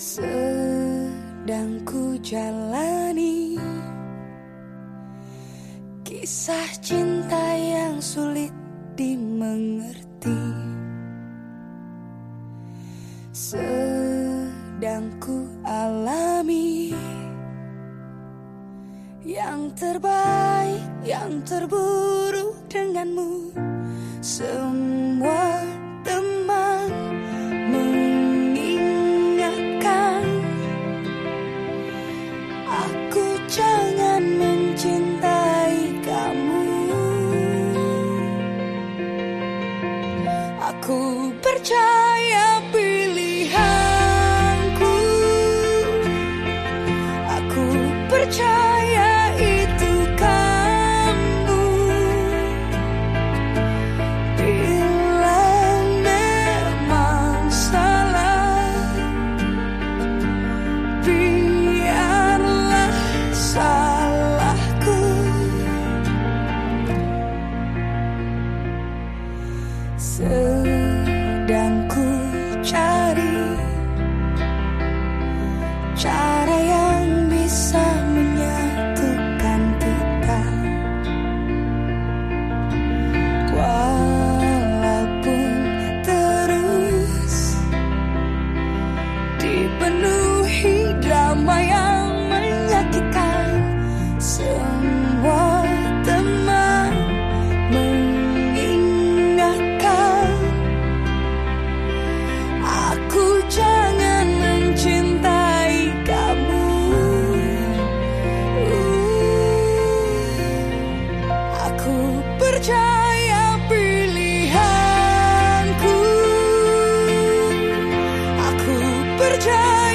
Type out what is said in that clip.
Sedang ku jalani. Kisah cinta yang sulit dimengerti. Sedang ku alami. Yang terbaik, yang terburuk denganmu. Semua ku cari Cari Percaya pilihanku, aku percaya.